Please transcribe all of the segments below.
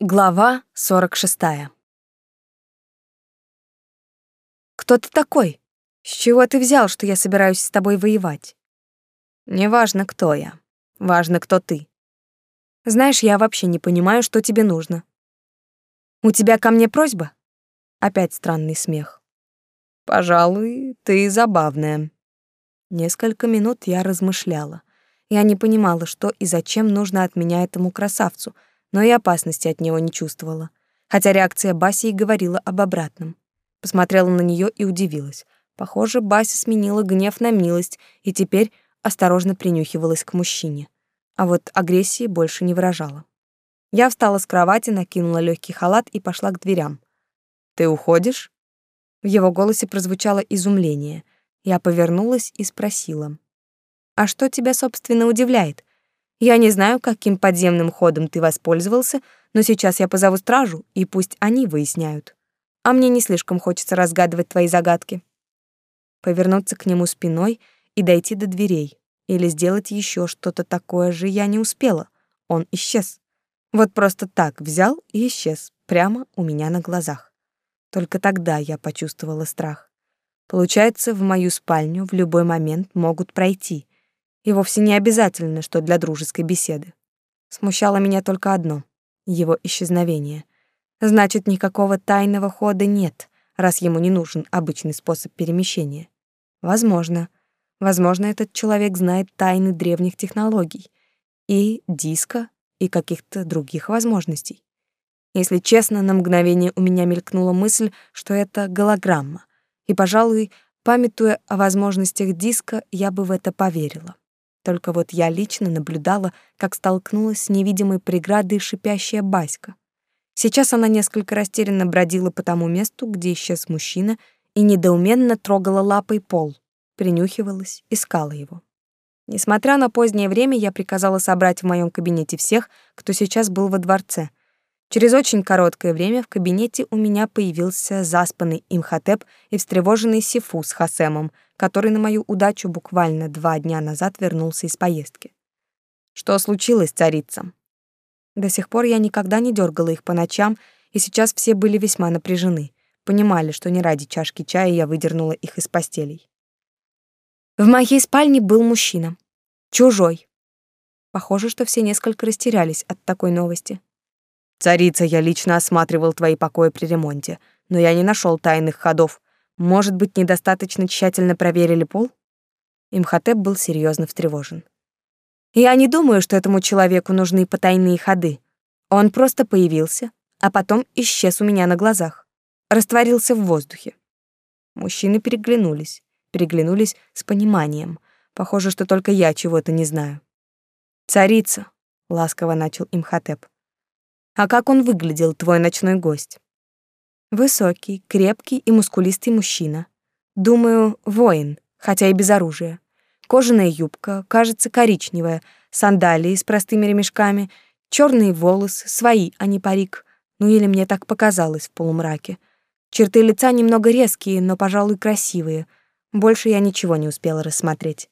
Глава 46. Кто ты такой? С чего ты взял, что я собираюсь с тобой воевать? Неважно, кто я. Важно, кто ты. Знаешь, я вообще не понимаю, что тебе нужно. У тебя ко мне просьба? Опять странный смех. Пожалуй, ты забавная. Несколько минут я размышляла. Я не понимала, что и зачем нужно от меня этому красавцу — но и опасности от него не чувствовала, хотя реакция Баси и говорила об обратном. Посмотрела на нее и удивилась. Похоже, Бася сменила гнев на милость и теперь осторожно принюхивалась к мужчине. А вот агрессии больше не выражала. Я встала с кровати, накинула легкий халат и пошла к дверям. «Ты уходишь?» В его голосе прозвучало изумление. Я повернулась и спросила. «А что тебя, собственно, удивляет? Я не знаю, каким подземным ходом ты воспользовался, но сейчас я позову стражу, и пусть они выясняют. А мне не слишком хочется разгадывать твои загадки. Повернуться к нему спиной и дойти до дверей. Или сделать еще что-то такое же я не успела. Он исчез. Вот просто так взял и исчез, прямо у меня на глазах. Только тогда я почувствовала страх. Получается, в мою спальню в любой момент могут пройти — и вовсе не обязательно, что для дружеской беседы. Смущало меня только одно — его исчезновение. Значит, никакого тайного хода нет, раз ему не нужен обычный способ перемещения. Возможно. Возможно, этот человек знает тайны древних технологий и диска, и каких-то других возможностей. Если честно, на мгновение у меня мелькнула мысль, что это голограмма, и, пожалуй, памятуя о возможностях диска, я бы в это поверила. Только вот я лично наблюдала, как столкнулась с невидимой преградой шипящая Баська. Сейчас она несколько растерянно бродила по тому месту, где исчез мужчина, и недоуменно трогала лапой пол, принюхивалась, искала его. Несмотря на позднее время, я приказала собрать в моем кабинете всех, кто сейчас был во дворце. Через очень короткое время в кабинете у меня появился заспанный Имхотеп и встревоженный Сифу с Хасемом — который на мою удачу буквально два дня назад вернулся из поездки. Что случилось, царица? До сих пор я никогда не дергала их по ночам, и сейчас все были весьма напряжены, понимали, что не ради чашки чая я выдернула их из постелей. В моей спальне был мужчина. Чужой. Похоже, что все несколько растерялись от такой новости. «Царица, я лично осматривал твои покои при ремонте, но я не нашел тайных ходов. Может быть, недостаточно тщательно проверили пол? Имхотеп был серьезно встревожен. Я не думаю, что этому человеку нужны потайные ходы. Он просто появился, а потом исчез у меня на глазах. Растворился в воздухе. Мужчины переглянулись. Переглянулись с пониманием. Похоже, что только я чего-то не знаю. «Царица», — ласково начал Имхотеп. «А как он выглядел, твой ночной гость?» Высокий, крепкий и мускулистый мужчина. Думаю, воин, хотя и без оружия. Кожаная юбка, кажется, коричневая, сандалии с простыми ремешками, черные волосы, свои, а не парик. Ну или мне так показалось в полумраке. Черты лица немного резкие, но, пожалуй, красивые. Больше я ничего не успела рассмотреть.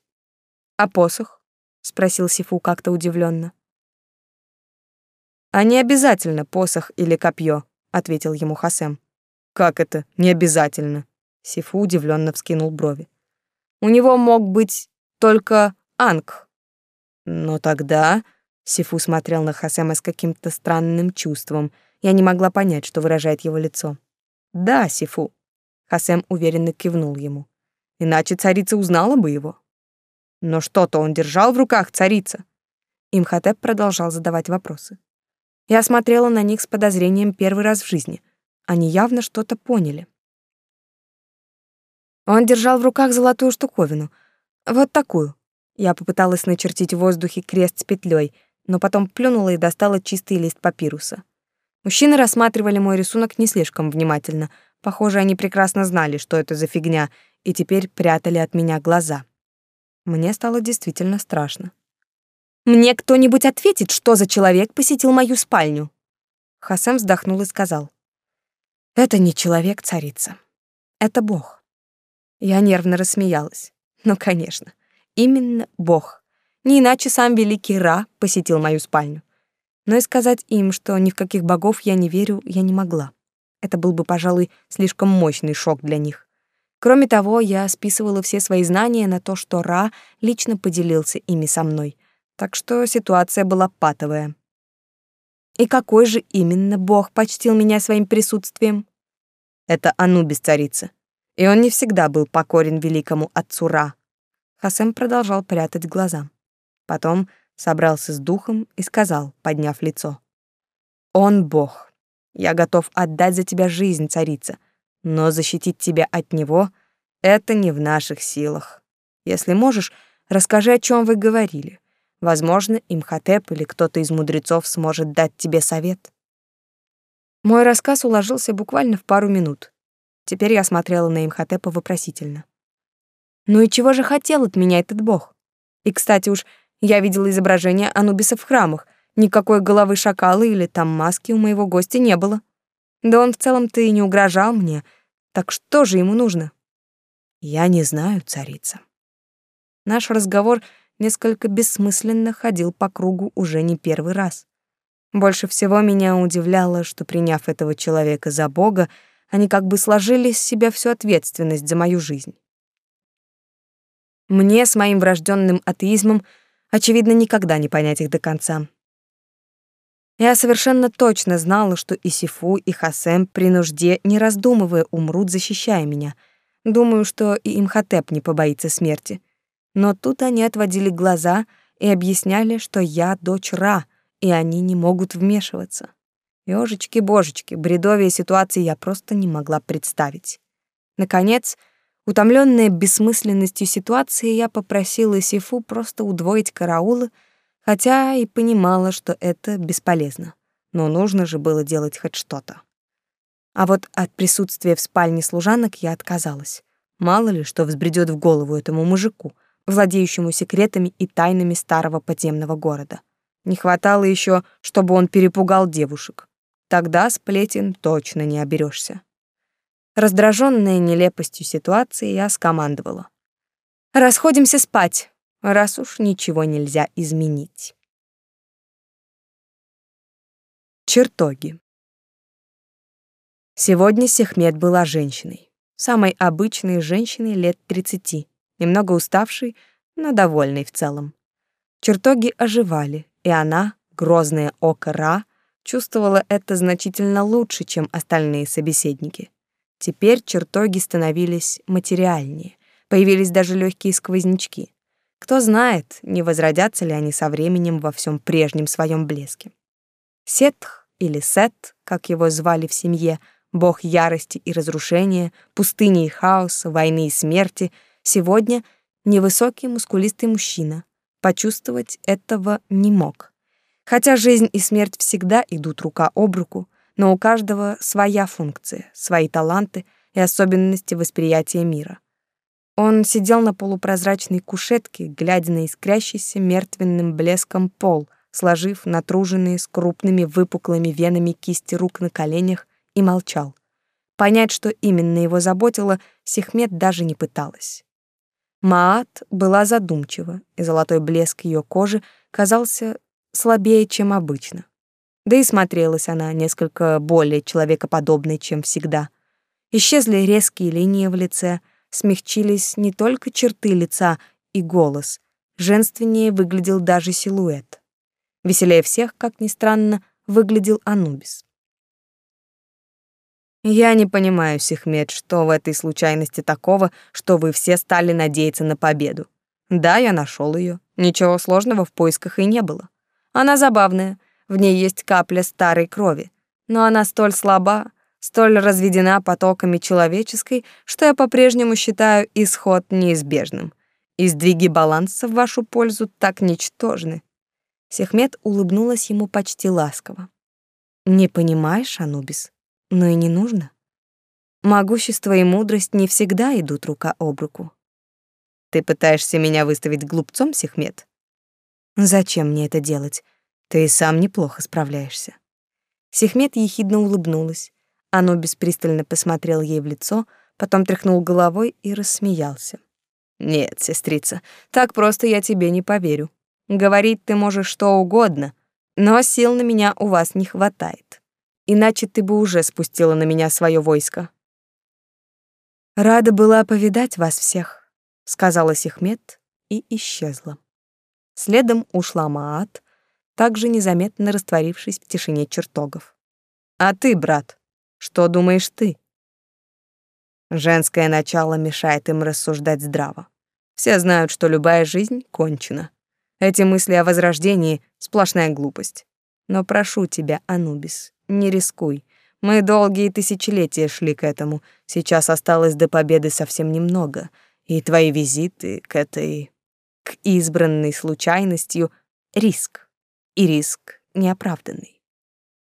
«А посох?» — спросил Сифу как-то удивленно. «А не обязательно посох или копье», — ответил ему Хасем. Как это? Не обязательно. Сифу удивленно вскинул брови. У него мог быть только Анг. Но тогда Сифу смотрел на Хасема с каким-то странным чувством. Я не могла понять, что выражает его лицо. Да, Сифу. Хасем уверенно кивнул ему. Иначе царица узнала бы его. Но что-то он держал в руках, царица. Имхотеп продолжал задавать вопросы. Я смотрела на них с подозрением первый раз в жизни — они явно что-то поняли. Он держал в руках золотую штуковину. Вот такую. Я попыталась начертить в воздухе крест с петлей, но потом плюнула и достала чистый лист папируса. Мужчины рассматривали мой рисунок не слишком внимательно. Похоже, они прекрасно знали, что это за фигня, и теперь прятали от меня глаза. Мне стало действительно страшно. «Мне кто-нибудь ответит, что за человек посетил мою спальню?» Хасем вздохнул и сказал. Это не человек, царица. Это Бог. Я нервно рассмеялась. Ну, конечно, именно Бог. Не иначе сам великий Ра посетил мою спальню. Но и сказать им, что ни в каких богов я не верю, я не могла. Это был бы, пожалуй, слишком мощный шок для них. Кроме того, я списывала все свои знания на то, что Ра лично поделился ими со мной. Так что ситуация была патовая. И какой же именно бог почтил меня своим присутствием? Это Анубис царица. И он не всегда был покорен великому отцу Ра. Хасем продолжал прятать глаза. Потом собрался с духом и сказал, подняв лицо. «Он бог. Я готов отдать за тебя жизнь, царица, но защитить тебя от него — это не в наших силах. Если можешь, расскажи, о чем вы говорили. Возможно, Имхотеп или кто-то из мудрецов сможет дать тебе совет. Мой рассказ уложился буквально в пару минут. Теперь я смотрела на Имхотепа вопросительно. Ну и чего же хотел от меня этот бог? И, кстати уж, я видела изображение Анубиса в храмах. Никакой головы шакала или там маски у моего гостя не было. Да он в целом-то и не угрожал мне. Так что же ему нужно? Я не знаю, царица. Наш разговор несколько бессмысленно ходил по кругу уже не первый раз. Больше всего меня удивляло, что, приняв этого человека за Бога, они как бы сложили с себя всю ответственность за мою жизнь. Мне с моим врожденным атеизмом, очевидно, никогда не понять их до конца. Я совершенно точно знала, что и Сифу, и Хасем при нужде, не раздумывая, умрут, защищая меня. Думаю, что и Имхотеп не побоится смерти — но тут они отводили глаза и объясняли, что я дочь Ра, и они не могут вмешиваться. Ёжечки-божечки, бредовые ситуации я просто не могла представить. Наконец, утомленная бессмысленностью ситуации, я попросила Сифу просто удвоить караулы, хотя и понимала, что это бесполезно. Но нужно же было делать хоть что-то. А вот от присутствия в спальне служанок я отказалась. Мало ли, что взбредёт в голову этому мужику — владеющему секретами и тайнами старого подземного города. Не хватало еще, чтобы он перепугал девушек. Тогда сплетен точно не оберешься. Раздраженная нелепостью ситуации, я скомандовала. «Расходимся спать, раз уж ничего нельзя изменить». Чертоги. Сегодня Сехмет была женщиной. Самой обычной женщиной лет тридцати немного уставший, но довольный в целом. Чертоги оживали, и она, грозная око Ра, чувствовала это значительно лучше, чем остальные собеседники. Теперь чертоги становились материальнее, появились даже легкие сквознячки. Кто знает, не возродятся ли они со временем во всем прежнем своем блеске. Сетх или Сет, как его звали в семье, бог ярости и разрушения, пустыни и хаоса, войны и смерти — Сегодня невысокий мускулистый мужчина. Почувствовать этого не мог. Хотя жизнь и смерть всегда идут рука об руку, но у каждого своя функция, свои таланты и особенности восприятия мира. Он сидел на полупрозрачной кушетке, глядя на искрящийся мертвенным блеском пол, сложив натруженные с крупными выпуклыми венами кисти рук на коленях, и молчал. Понять, что именно его заботило, Сехмет даже не пыталась. Маат была задумчива, и золотой блеск ее кожи казался слабее, чем обычно. Да и смотрелась она несколько более человекоподобной, чем всегда. Исчезли резкие линии в лице, смягчились не только черты лица и голос, женственнее выглядел даже силуэт. Веселее всех, как ни странно, выглядел Анубис. Я не понимаю, Сихмед, что в этой случайности такого, что вы все стали надеяться на победу. Да, я нашел ее. Ничего сложного в поисках и не было. Она забавная, в ней есть капля старой крови, но она столь слаба, столь разведена потоками человеческой, что я по-прежнему считаю исход неизбежным. И сдвиги баланса в вашу пользу так ничтожны. Сехмет улыбнулась ему почти ласково. Не понимаешь, Анубис? Но и не нужно. Могущество и мудрость не всегда идут рука об руку. Ты пытаешься меня выставить глупцом, Сехмет? Зачем мне это делать? Ты и сам неплохо справляешься. Сехмет ехидно улыбнулась. Оно беспристально посмотрел ей в лицо, потом тряхнул головой и рассмеялся. Нет, сестрица, так просто я тебе не поверю. Говорить ты можешь что угодно, Но сил на меня у вас не хватает. Иначе ты бы уже спустила на меня свое войско. Рада была повидать вас всех, сказала Сихмет и исчезла. Следом ушла Маат, также незаметно растворившись в тишине чертогов. А ты, брат, что думаешь ты? Женское начало мешает им рассуждать здраво. Все знают, что любая жизнь кончена. Эти мысли о возрождении — сплошная глупость. Но прошу тебя, Анубис, не рискуй. Мы долгие тысячелетия шли к этому. Сейчас осталось до победы совсем немного. И твои визиты к этой... к избранной случайностью — риск. И риск неоправданный.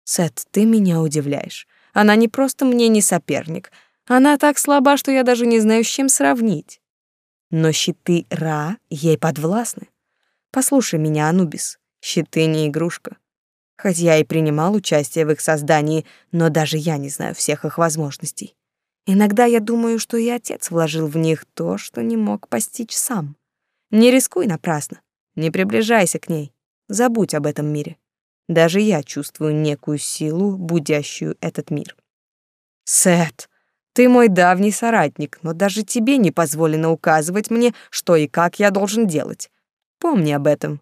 Сет, ты меня удивляешь. Она не просто мне не соперник — она так слаба, что я даже не знаю, с чем сравнить. Но щиты Ра ей подвластны. Послушай меня, Анубис, щиты не игрушка. Хоть я и принимал участие в их создании, но даже я не знаю всех их возможностей. Иногда я думаю, что и отец вложил в них то, что не мог постичь сам. Не рискуй напрасно, не приближайся к ней, забудь об этом мире. Даже я чувствую некую силу, будящую этот мир. Сет, ты мой давний соратник, но даже тебе не позволено указывать мне, что и как я должен делать. Помни об этом.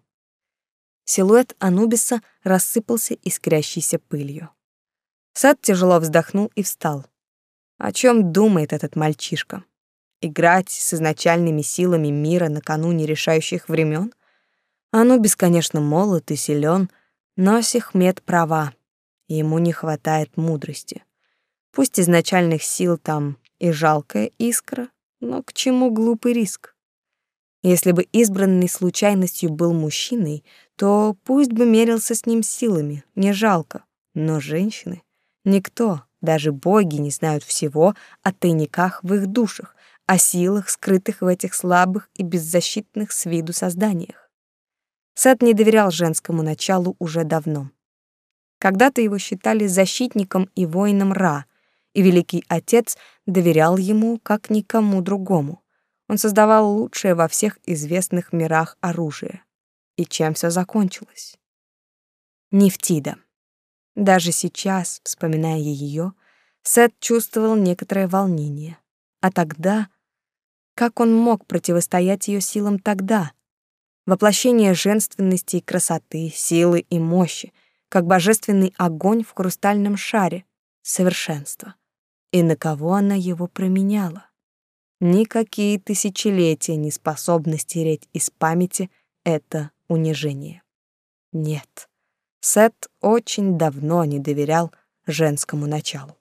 Силуэт Анубиса рассыпался искрящейся пылью. Сад тяжело вздохнул и встал. О чем думает этот мальчишка? Играть с изначальными силами мира накануне решающих времен? Анубис, конечно, молод и силен, но Сихмет права. Ему не хватает мудрости. Пусть изначальных сил там и жалкая искра, но к чему глупый риск? Если бы избранный случайностью был мужчиной, то пусть бы мерился с ним силами, не жалко. Но женщины, никто, даже боги не знают всего о тайниках в их душах, о силах, скрытых в этих слабых и беззащитных с виду созданиях. Сет не доверял женскому началу уже давно. Когда-то его считали защитником и воином Ра — и Великий Отец доверял ему как никому другому. Он создавал лучшее во всех известных мирах оружие. И чем все закончилось? Нефтида. Даже сейчас, вспоминая ее, Сет чувствовал некоторое волнение. А тогда... Как он мог противостоять ее силам тогда? Воплощение женственности и красоты, силы и мощи, как божественный огонь в хрустальном шаре, совершенство и на кого она его променяла. Никакие тысячелетия не способны стереть из памяти это унижение. Нет, Сет очень давно не доверял женскому началу.